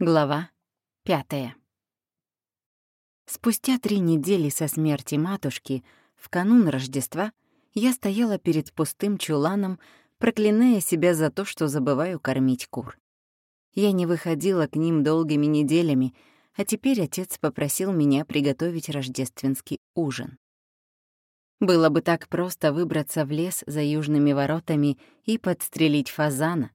Глава пятая. Спустя три недели со смерти матушки, в канун Рождества, я стояла перед пустым чуланом, проклиная себя за то, что забываю кормить кур. Я не выходила к ним долгими неделями, а теперь отец попросил меня приготовить рождественский ужин. Было бы так просто выбраться в лес за южными воротами и подстрелить фазана,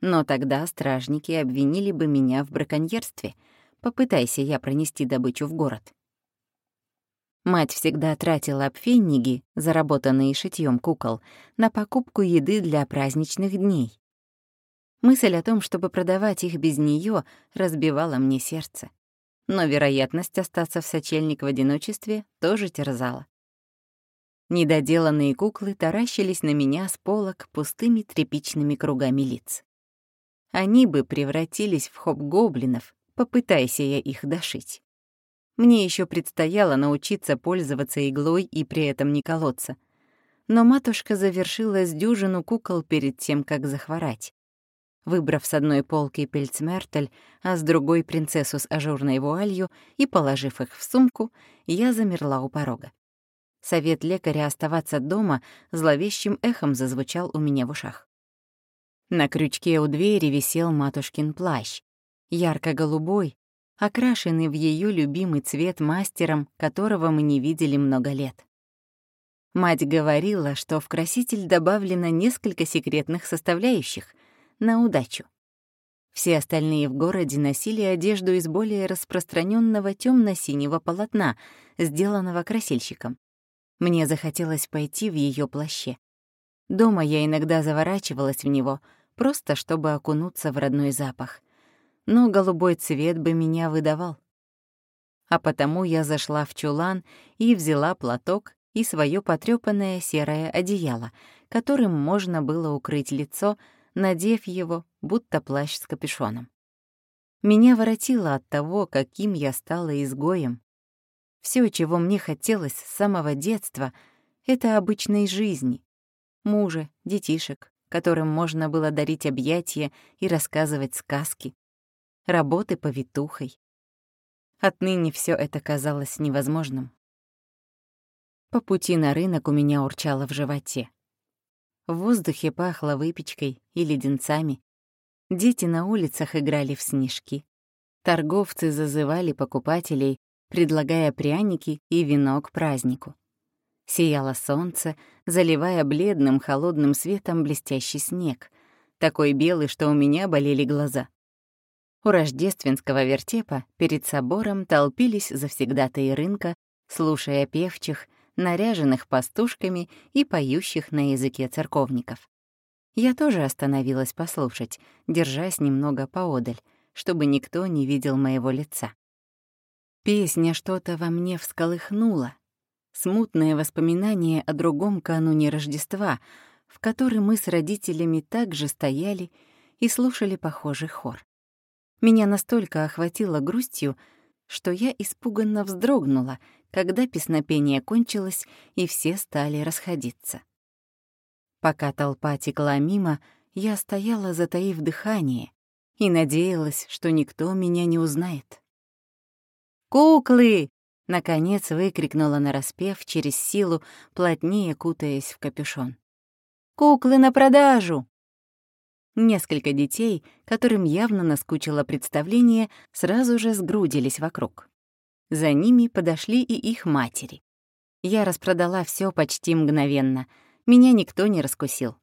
но тогда стражники обвинили бы меня в браконьерстве, попытайся я пронести добычу в город. Мать всегда тратила обфенниги, заработанные шитьем кукол, на покупку еды для праздничных дней. Мысль о том, чтобы продавать их без нее, разбивала мне сердце. Но вероятность остаться в сочельник в одиночестве тоже терзала. Недоделанные куклы таращились на меня с полок пустыми тряпичными кругами лиц. Они бы превратились в хоп-гоблинов, попытайся я их дошить. Мне еще предстояло научиться пользоваться иглой и при этом не колоться. Но матушка завершила с дюжину кукол перед тем, как захворать. Выбрав с одной полки пельцмертель, а с другой — принцессу с ажурной вуалью, и положив их в сумку, я замерла у порога. Совет лекаря оставаться дома зловещим эхом зазвучал у меня в ушах. На крючке у двери висел матушкин плащ, ярко-голубой, окрашенный в ее любимый цвет мастером, которого мы не видели много лет. Мать говорила, что в краситель добавлено несколько секретных составляющих на удачу. Все остальные в городе носили одежду из более распространенного темно синего полотна, сделанного красильщиком. Мне захотелось пойти в ее плаще. Дома я иногда заворачивалась в него — просто чтобы окунуться в родной запах. Но голубой цвет бы меня выдавал. А потому я зашла в чулан и взяла платок и свое потрёпанное серое одеяло, которым можно было укрыть лицо, надев его, будто плащ с капюшоном. Меня воротило от того, каким я стала изгоем. Все, чего мне хотелось с самого детства, — это обычной жизни. Мужа, детишек, которым можно было дарить объятия и рассказывать сказки, работы повитухой. Отныне все это казалось невозможным. По пути на рынок у меня урчало в животе. В воздухе пахло выпечкой и леденцами. Дети на улицах играли в снежки. Торговцы зазывали покупателей, предлагая пряники и вино к празднику. Сияло солнце, заливая бледным холодным светом блестящий снег, такой белый, что у меня болели глаза. У рождественского вертепа перед собором толпились завсегдатые рынка, слушая певчих, наряженных пастушками и поющих на языке церковников. Я тоже остановилась послушать, держась немного поодаль, чтобы никто не видел моего лица. Песня что-то во мне всколыхнула, Смутное воспоминание о другом кануне Рождества, в который мы с родителями также стояли и слушали похожий хор. Меня настолько охватило грустью, что я испуганно вздрогнула, когда песнопение кончилось и все стали расходиться. Пока толпа текла мимо, я стояла, затаив дыхание, и надеялась, что никто меня не узнает. «Куклы!» Наконец выкрикнула нараспев через силу, плотнее кутаясь в капюшон. «Куклы на продажу!» Несколько детей, которым явно наскучило представление, сразу же сгрудились вокруг. За ними подошли и их матери. Я распродала все почти мгновенно. Меня никто не раскусил.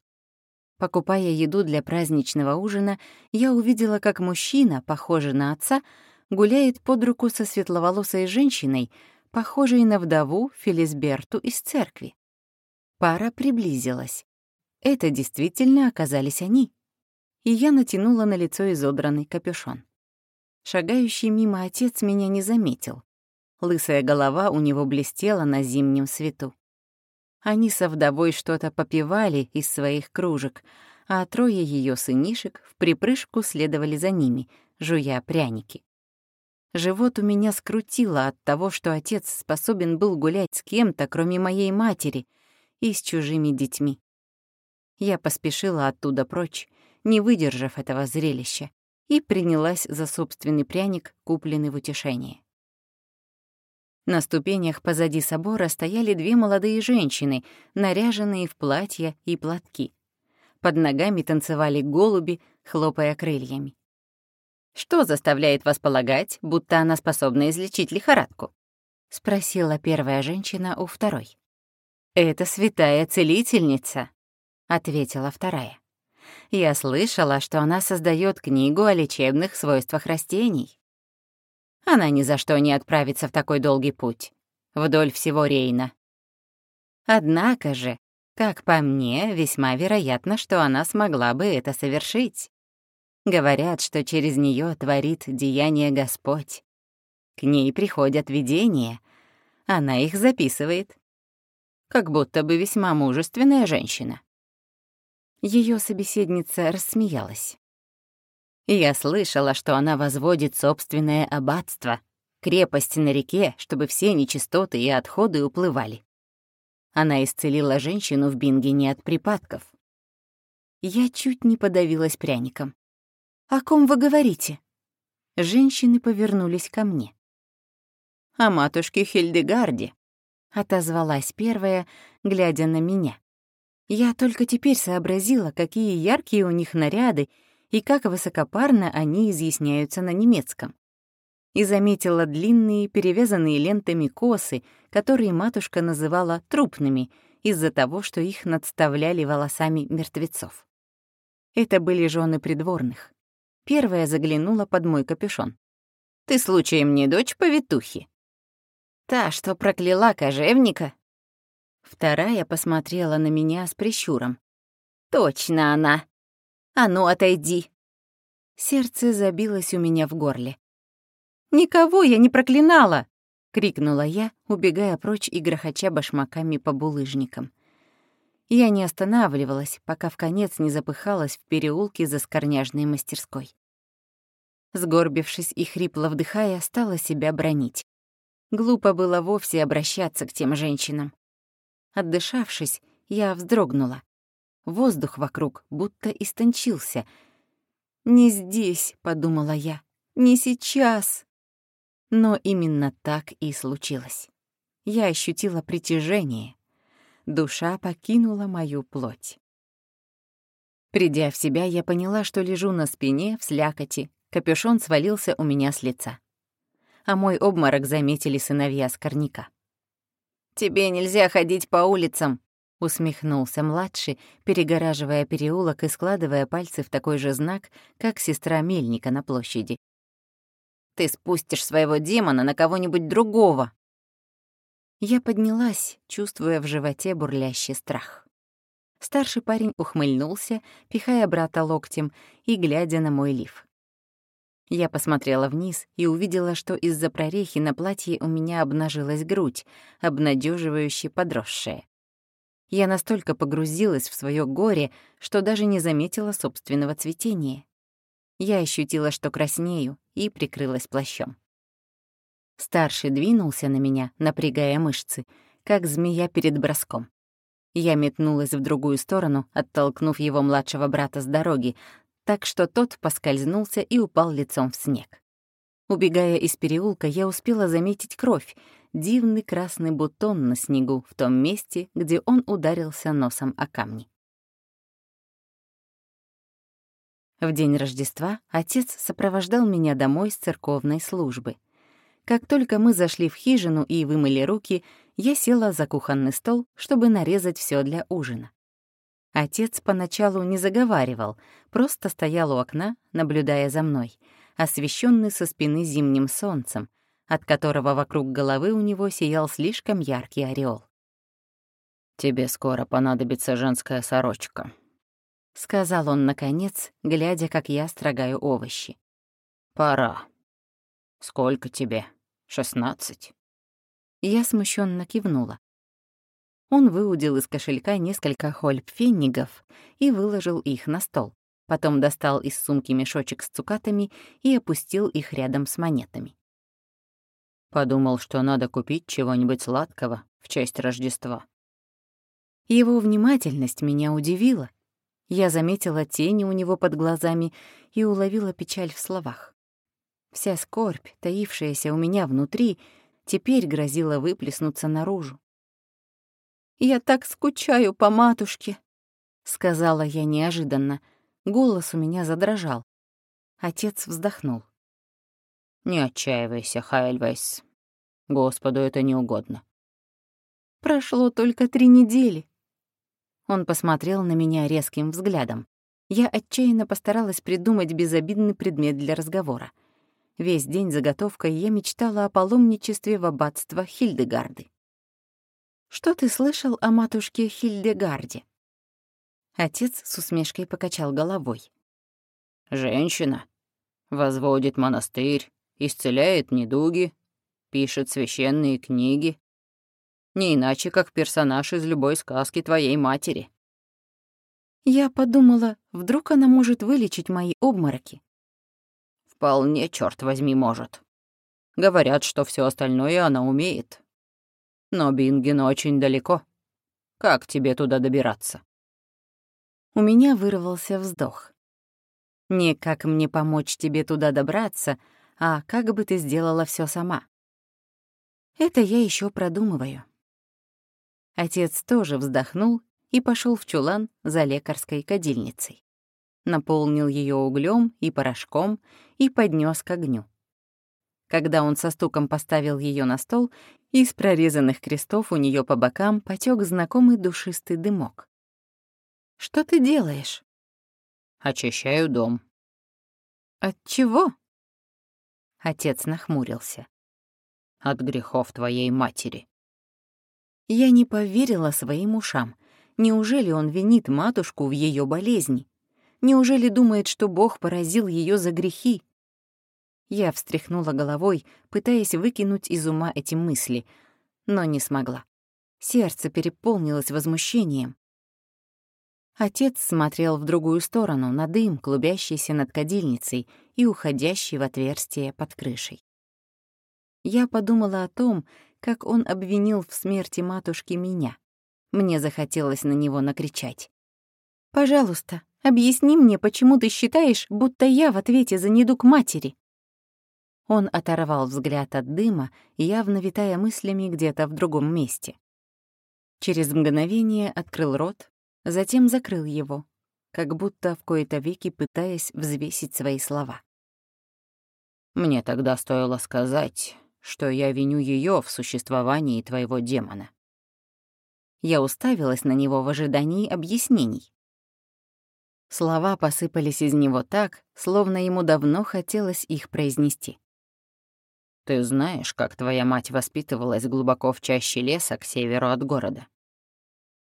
Покупая еду для праздничного ужина, я увидела, как мужчина, похожий на отца, гуляет под руку со светловолосой женщиной, похожей на вдову Фелисберту из церкви. Пара приблизилась. Это действительно оказались они. И я натянула на лицо изодранный капюшон. Шагающий мимо отец меня не заметил. Лысая голова у него блестела на зимнем свету. Они со вдовой что-то попивали из своих кружек, а трое ее сынишек в припрыжку следовали за ними, жуя пряники. Живот у меня скрутило от того, что отец способен был гулять с кем-то, кроме моей матери, и с чужими детьми. Я поспешила оттуда прочь, не выдержав этого зрелища, и принялась за собственный пряник, купленный в утешение. На ступенях позади собора стояли две молодые женщины, наряженные в платья и платки. Под ногами танцевали голуби, хлопая крыльями. «Что заставляет вас полагать, будто она способна излечить лихорадку?» — спросила первая женщина у второй. «Это святая целительница», — ответила вторая. «Я слышала, что она создает книгу о лечебных свойствах растений. Она ни за что не отправится в такой долгий путь, вдоль всего Рейна. Однако же, как по мне, весьма вероятно, что она смогла бы это совершить. Говорят, что через нее творит деяние Господь. К ней приходят видения, она их записывает. Как будто бы весьма мужественная женщина. Ее собеседница рассмеялась. Я слышала, что она возводит собственное аббатство, крепость на реке, чтобы все нечистоты и отходы уплывали. Она исцелила женщину в Бингене от припадков. Я чуть не подавилась пряником. «О ком вы говорите?» Женщины повернулись ко мне. «О матушке Хильдегарде», — отозвалась первая, глядя на меня. Я только теперь сообразила, какие яркие у них наряды и как высокопарно они изъясняются на немецком. И заметила длинные, перевязанные лентами косы, которые матушка называла трупными из-за того, что их надставляли волосами мертвецов. Это были жены придворных. Первая заглянула под мой капюшон. «Ты случаем не дочь повитухи?» «Та, что прокляла кожевника?» Вторая посмотрела на меня с прищуром. «Точно она! А ну, отойди!» Сердце забилось у меня в горле. «Никого я не проклинала!» — крикнула я, убегая прочь и грохоча башмаками по булыжникам. Я не останавливалась, пока в конец не запыхалась в переулке за скорняжной мастерской. Сгорбившись и хрипло вдыхая, стала себя бронить. Глупо было вовсе обращаться к тем женщинам. Отдышавшись, я вздрогнула. Воздух вокруг будто истончился. «Не здесь», — подумала я, — «не сейчас». Но именно так и случилось. Я ощутила притяжение, душа покинула мою плоть. Придя в себя, я поняла, что лежу на спине в слякоти, капюшон свалился у меня с лица. А мой обморок заметили сыновья Скорняка. «Тебе нельзя ходить по улицам», — усмехнулся младший, перегораживая переулок и складывая пальцы в такой же знак, как сестра Мельника на площади. «Ты спустишь своего демона на кого-нибудь другого», я поднялась, чувствуя в животе бурлящий страх. Старший парень ухмыльнулся, пихая брата локтем и глядя на мой лиф. Я посмотрела вниз и увидела, что из-за прорехи на платье у меня обнажилась грудь, обнадеживающе подросшая. Я настолько погрузилась в свое горе, что даже не заметила собственного цветения. Я ощутила, что краснею, и прикрылась плащом. Старший двинулся на меня, напрягая мышцы, как змея перед броском. Я метнулась в другую сторону, оттолкнув его младшего брата с дороги, так что тот поскользнулся и упал лицом в снег. Убегая из переулка, я успела заметить кровь, дивный красный бутон на снегу в том месте, где он ударился носом о камни. В день Рождества отец сопровождал меня домой с церковной службы — как только мы зашли в хижину и вымыли руки, я села за кухонный стол, чтобы нарезать все для ужина. Отец поначалу не заговаривал, просто стоял у окна, наблюдая за мной, освещенный со спины зимним солнцем, от которого вокруг головы у него сиял слишком яркий ореол. «Тебе скоро понадобится женская сорочка», — сказал он наконец, глядя, как я строгаю овощи. «Пора. Сколько тебе?» «Шестнадцать». Я смущенно кивнула. Он выудил из кошелька несколько хольпфеннигов и выложил их на стол. Потом достал из сумки мешочек с цукатами и опустил их рядом с монетами. Подумал, что надо купить чего-нибудь сладкого в честь Рождества. Его внимательность меня удивила. Я заметила тени у него под глазами и уловила печаль в словах. Вся скорбь, таившаяся у меня внутри, теперь грозила выплеснуться наружу. «Я так скучаю по матушке», — сказала я неожиданно. Голос у меня задрожал. Отец вздохнул. «Не отчаивайся, Хайльвейс. Господу это не угодно». «Прошло только три недели». Он посмотрел на меня резким взглядом. Я отчаянно постаралась придумать безобидный предмет для разговора. Весь день заготовкой я мечтала о паломничестве в аббатство Хильдегарды. «Что ты слышал о матушке Хильдегарде?» Отец с усмешкой покачал головой. «Женщина. Возводит монастырь, исцеляет недуги, пишет священные книги. Не иначе, как персонаж из любой сказки твоей матери». Я подумала, вдруг она может вылечить мои обмороки. Вполне, черт возьми, может. Говорят, что все остальное она умеет. Но Бинген очень далеко. Как тебе туда добираться? У меня вырвался вздох. Не как мне помочь тебе туда добраться, а как бы ты сделала все сама. Это я еще продумываю. Отец тоже вздохнул и пошел в чулан за лекарской кадильницей наполнил ее углем и порошком и поднес к огню. Когда он со стуком поставил ее на стол, из прорезанных крестов у нее по бокам потек знакомый душистый дымок. «Что ты делаешь?» «Очищаю дом». «От чего?» Отец нахмурился. «От грехов твоей матери». Я не поверила своим ушам. Неужели он винит матушку в ее болезни? Неужели думает, что Бог поразил ее за грехи? Я встряхнула головой, пытаясь выкинуть из ума эти мысли, но не смогла. Сердце переполнилось возмущением. Отец смотрел в другую сторону, на дым, клубящийся над кадильницей и уходящий в отверстие под крышей. Я подумала о том, как он обвинил в смерти матушки меня. Мне захотелось на него накричать. «Пожалуйста, Объясни мне, почему ты считаешь, будто я в ответе за недуг матери?» Он оторвал взгляд от дыма, явно витая мыслями где-то в другом месте. Через мгновение открыл рот, затем закрыл его, как будто в кои-то веки пытаясь взвесить свои слова. «Мне тогда стоило сказать, что я виню ее в существовании твоего демона». Я уставилась на него в ожидании объяснений. Слова посыпались из него так, словно ему давно хотелось их произнести. «Ты знаешь, как твоя мать воспитывалась глубоко в чаще леса к северу от города?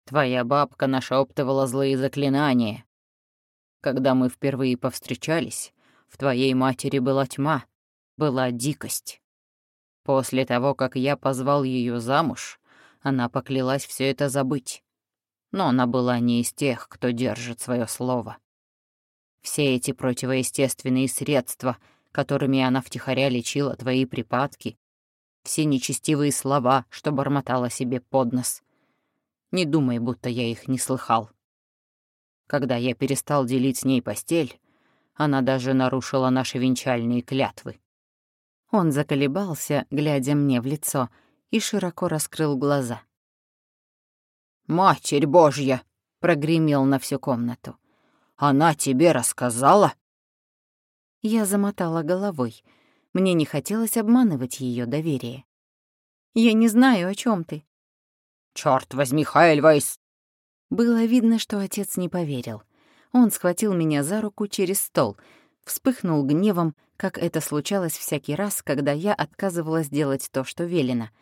Твоя бабка нашептывала злые заклинания. Когда мы впервые повстречались, в твоей матери была тьма, была дикость. После того, как я позвал ее замуж, она поклялась все это забыть но она была не из тех, кто держит свое слово. Все эти противоестественные средства, которыми она втихаря лечила твои припадки, все нечестивые слова, что бормотала себе под нос. Не думай, будто я их не слыхал. Когда я перестал делить с ней постель, она даже нарушила наши венчальные клятвы. Он заколебался, глядя мне в лицо, и широко раскрыл глаза. «Матерь Божья!» — прогремел на всю комнату. «Она тебе рассказала?» Я замотала головой. Мне не хотелось обманывать ее доверие. «Я не знаю, о чем ты». «Чёрт возьми, Хайльвейс!» Было видно, что отец не поверил. Он схватил меня за руку через стол, вспыхнул гневом, как это случалось всякий раз, когда я отказывалась делать то, что велено —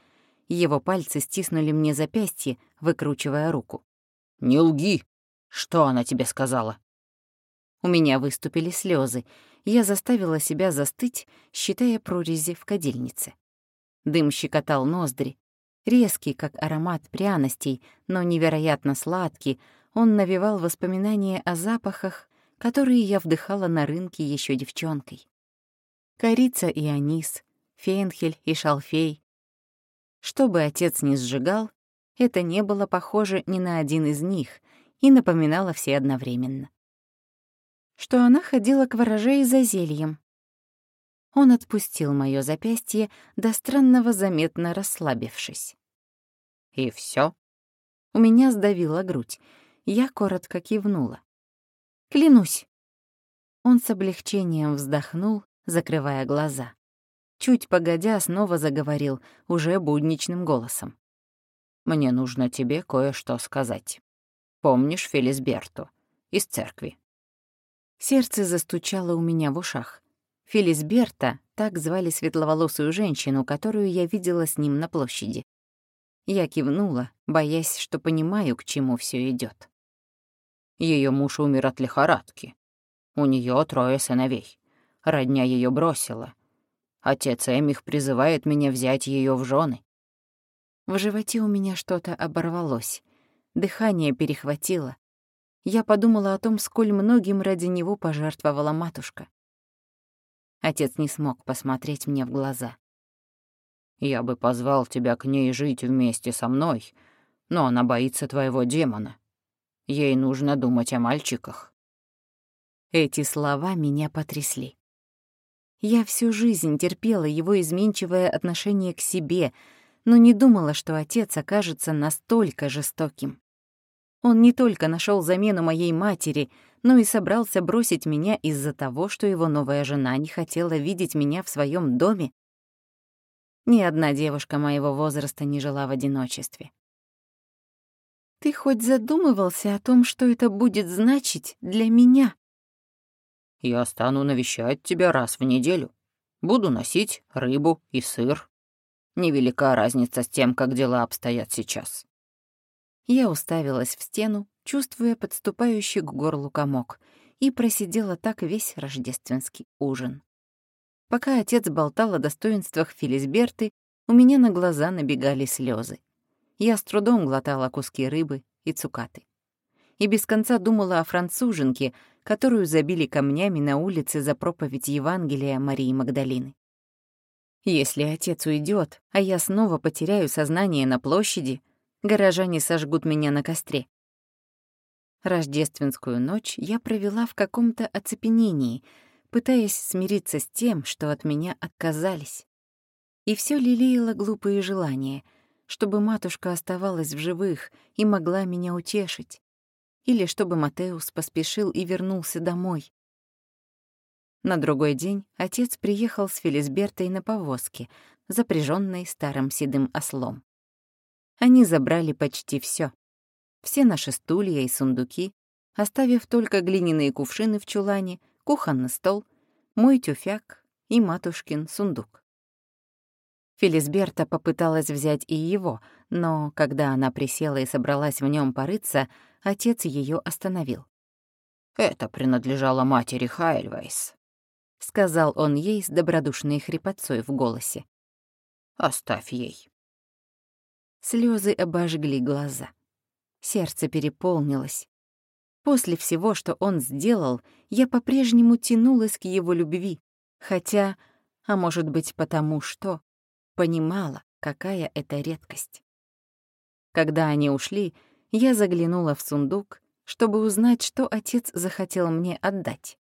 его пальцы стиснули мне запястье, выкручивая руку. «Не лги! Что она тебе сказала?» У меня выступили слезы. Я заставила себя застыть, считая прорези в кадильнице. Дым щекотал ноздри. Резкий, как аромат пряностей, но невероятно сладкий, он навевал воспоминания о запахах, которые я вдыхала на рынке еще девчонкой. Корица и анис, фенхель и шалфей, что бы отец ни сжигал, это не было похоже ни на один из них, и напоминала все одновременно. Что она ходила к ворожее за зельем. Он отпустил моё запястье, до странного заметно расслабившись. «И всё? У меня сдавила грудь. Я коротко кивнула. «Клянусь!» Он с облегчением вздохнул, закрывая глаза. Чуть погодя, снова заговорил, уже будничным голосом. «Мне нужно тебе кое-что сказать. Помнишь Фелисберту? Из церкви?» Сердце застучало у меня в ушах. Фелисберта, так звали светловолосую женщину, которую я видела с ним на площади. Я кивнула, боясь, что понимаю, к чему все идет. Ее муж умер от лихорадки. У нее трое сыновей. Родня ее бросила. Отец Эмих призывает меня взять ее в жены. В животе у меня что-то оборвалось. Дыхание перехватило. Я подумала о том, сколь многим ради него пожертвовала матушка. Отец не смог посмотреть мне в глаза. «Я бы позвал тебя к ней жить вместе со мной, но она боится твоего демона. Ей нужно думать о мальчиках». Эти слова меня потрясли. Я всю жизнь терпела его изменчивое отношение к себе, но не думала, что отец окажется настолько жестоким. Он не только нашел замену моей матери, но и собрался бросить меня из-за того, что его новая жена не хотела видеть меня в своем доме. Ни одна девушка моего возраста не жила в одиночестве. «Ты хоть задумывался о том, что это будет значить для меня?» Я стану навещать тебя раз в неделю. Буду носить рыбу и сыр. Невелика разница с тем, как дела обстоят сейчас». Я уставилась в стену, чувствуя подступающий к горлу комок, и просидела так весь рождественский ужин. Пока отец болтал о достоинствах Филисберты, у меня на глаза набегали слезы. Я с трудом глотала куски рыбы и цукаты. И без конца думала о француженке, которую забили камнями на улице за проповедь Евангелия Марии Магдалины. Если отец уйдет, а я снова потеряю сознание на площади, горожане сожгут меня на костре. Рождественскую ночь я провела в каком-то оцепенении, пытаясь смириться с тем, что от меня отказались. И все лелеяло глупые желания, чтобы матушка оставалась в живых и могла меня утешить или чтобы Матеус поспешил и вернулся домой. На другой день отец приехал с Фелисбертой на повозке, запряженной старым седым ослом. Они забрали почти все, Все наши стулья и сундуки, оставив только глиняные кувшины в чулане, кухонный стол, мой тюфяк и матушкин сундук. Фелисберта попыталась взять и его, но когда она присела и собралась в нем порыться, отец ее остановил. «Это принадлежало матери Хайльвейс», — сказал он ей с добродушной хрипотцой в голосе. «Оставь ей». Слезы обожгли глаза. Сердце переполнилось. После всего, что он сделал, я по-прежнему тянулась к его любви, хотя, а может быть потому что, понимала, какая это редкость. Когда они ушли, я заглянула в сундук, чтобы узнать, что отец захотел мне отдать.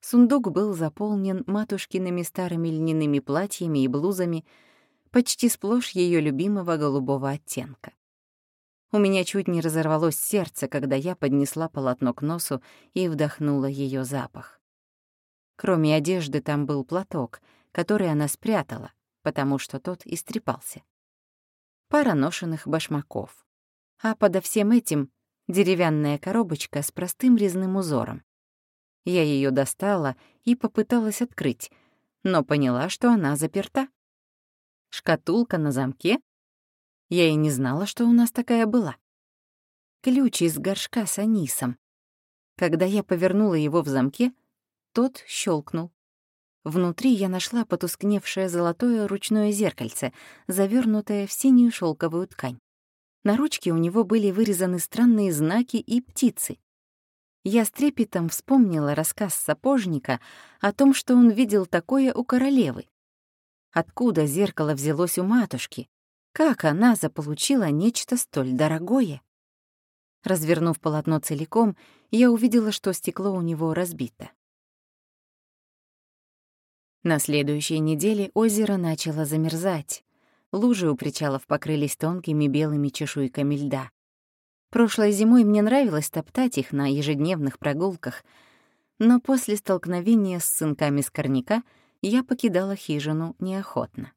Сундук был заполнен матушкиными старыми льняными платьями и блузами, почти сплошь ее любимого голубого оттенка. У меня чуть не разорвалось сердце, когда я поднесла полотно к носу и вдохнула ее запах. Кроме одежды там был платок, который она спрятала, потому что тот истрепался. Пара ношенных башмаков а подо всем этим деревянная коробочка с простым резным узором. Я ее достала и попыталась открыть, но поняла, что она заперта. Шкатулка на замке? Я и не знала, что у нас такая была. Ключ из горшка с анисом. Когда я повернула его в замке, тот щелкнул. Внутри я нашла потускневшее золотое ручное зеркальце, завернутое в синюю шелковую ткань. На ручке у него были вырезаны странные знаки и птицы. Я с трепетом вспомнила рассказ сапожника о том, что он видел такое у королевы. Откуда зеркало взялось у матушки? Как она заполучила нечто столь дорогое? Развернув полотно целиком, я увидела, что стекло у него разбито. На следующей неделе озеро начало замерзать. Лужи у причалов покрылись тонкими белыми чешуйками льда. Прошлой зимой мне нравилось топтать их на ежедневных прогулках, но после столкновения с сынками скорняка я покидала хижину неохотно.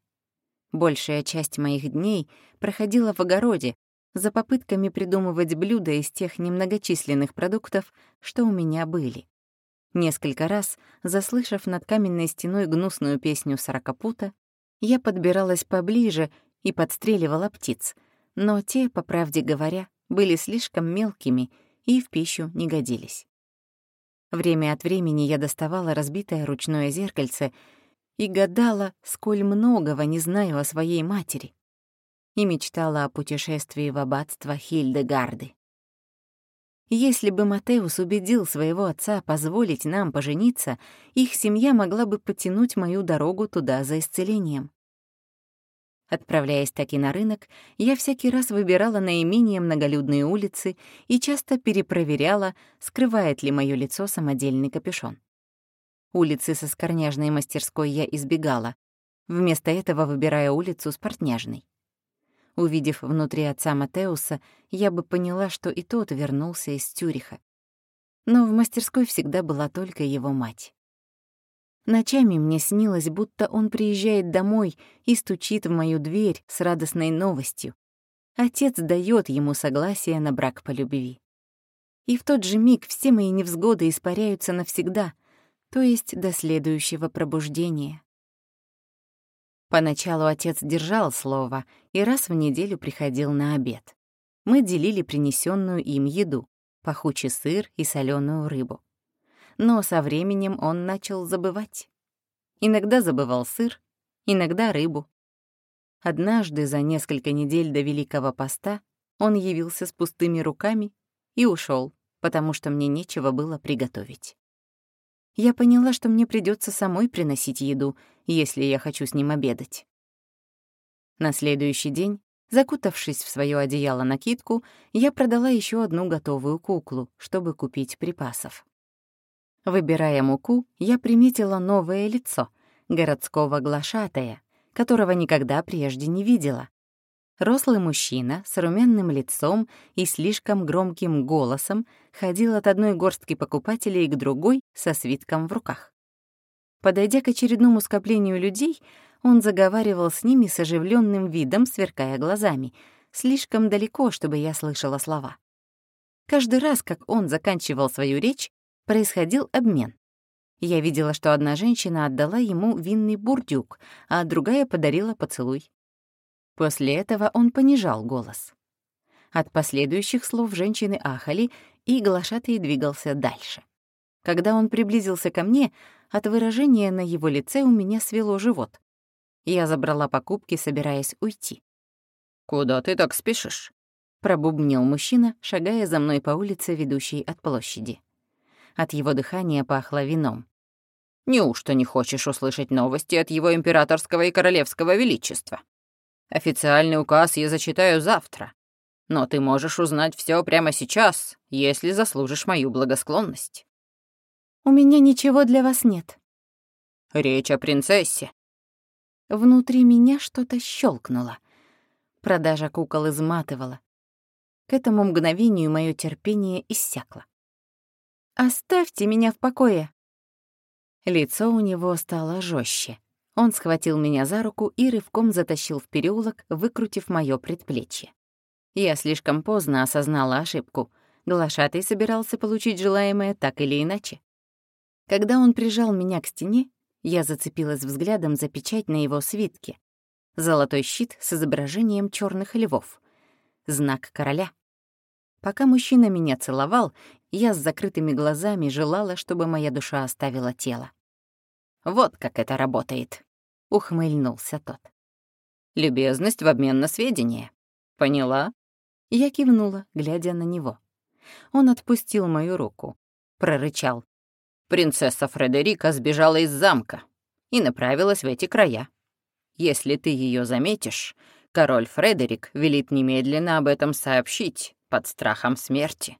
Большая часть моих дней проходила в огороде, за попытками придумывать блюда из тех немногочисленных продуктов, что у меня были. Несколько раз, заслышав над каменной стеной гнусную песню сорокопута, я подбиралась поближе и подстреливала птиц, но те, по правде говоря, были слишком мелкими и в пищу не годились. Время от времени я доставала разбитое ручное зеркальце и гадала, сколь многого не знаю о своей матери, и мечтала о путешествии в аббатство Хильдегарды. Если бы Матеус убедил своего отца позволить нам пожениться, их семья могла бы потянуть мою дорогу туда за исцелением. Отправляясь таки на рынок, я всякий раз выбирала наименее многолюдные улицы и часто перепроверяла, скрывает ли моё лицо самодельный капюшон. Улицы со скорняжной мастерской я избегала, вместо этого выбирая улицу с портняжной. Увидев внутри отца Матеуса, я бы поняла, что и тот вернулся из Тюриха. Но в мастерской всегда была только его мать. Ночами мне снилось, будто он приезжает домой и стучит в мою дверь с радостной новостью. Отец дает ему согласие на брак по любви. И в тот же миг все мои невзгоды испаряются навсегда, то есть до следующего пробуждения. Поначалу отец держал слово и раз в неделю приходил на обед. Мы делили принесенную им еду, пахучий сыр и соленую рыбу но со временем он начал забывать. Иногда забывал сыр, иногда рыбу. Однажды за несколько недель до Великого Поста он явился с пустыми руками и ушел, потому что мне нечего было приготовить. Я поняла, что мне придется самой приносить еду, если я хочу с ним обедать. На следующий день, закутавшись в свое одеяло-накидку, я продала еще одну готовую куклу, чтобы купить припасов. Выбирая муку, я приметила новое лицо, городского глашатая, которого никогда прежде не видела. Рослый мужчина с румяным лицом и слишком громким голосом ходил от одной горстки покупателей к другой со свитком в руках. Подойдя к очередному скоплению людей, он заговаривал с ними с оживленным видом, сверкая глазами, слишком далеко, чтобы я слышала слова. Каждый раз, как он заканчивал свою речь, происходил обмен. Я видела, что одна женщина отдала ему винный бурдюк, а другая подарила поцелуй. После этого он понижал голос. От последующих слов женщины ахали, и глашатый двигался дальше. Когда он приблизился ко мне, от выражения на его лице у меня свело живот. Я забрала покупки, собираясь уйти. «Куда ты так спешишь?» — пробубнил мужчина, шагая за мной по улице, ведущей от площади. От его дыхания пахло вином. «Неужто не хочешь услышать новости от его императорского и королевского величества? Официальный указ я зачитаю завтра, но ты можешь узнать все прямо сейчас, если заслужишь мою благосклонность». «У меня ничего для вас нет». «Речь о принцессе». Внутри меня что-то щелкнуло. Продажа кукол изматывала. К этому мгновению мое терпение иссякло. «Оставьте меня в покое!» Лицо у него стало жестче. Он схватил меня за руку и рывком затащил в переулок, выкрутив моё предплечье. Я слишком поздно осознала ошибку. Глашатый собирался получить желаемое так или иначе. Когда он прижал меня к стене, я зацепилась взглядом за печать на его свитке. Золотой щит с изображением черных львов. Знак короля. Пока мужчина меня целовал, я с закрытыми глазами желала, чтобы моя душа оставила тело. «Вот как это работает», — ухмыльнулся тот. «Любезность в обмен на сведения. Поняла?» Я кивнула, глядя на него. Он отпустил мою руку, прорычал. «Принцесса Фредерика сбежала из замка и направилась в эти края. Если ты ее заметишь, король Фредерик велит немедленно об этом сообщить под страхом смерти.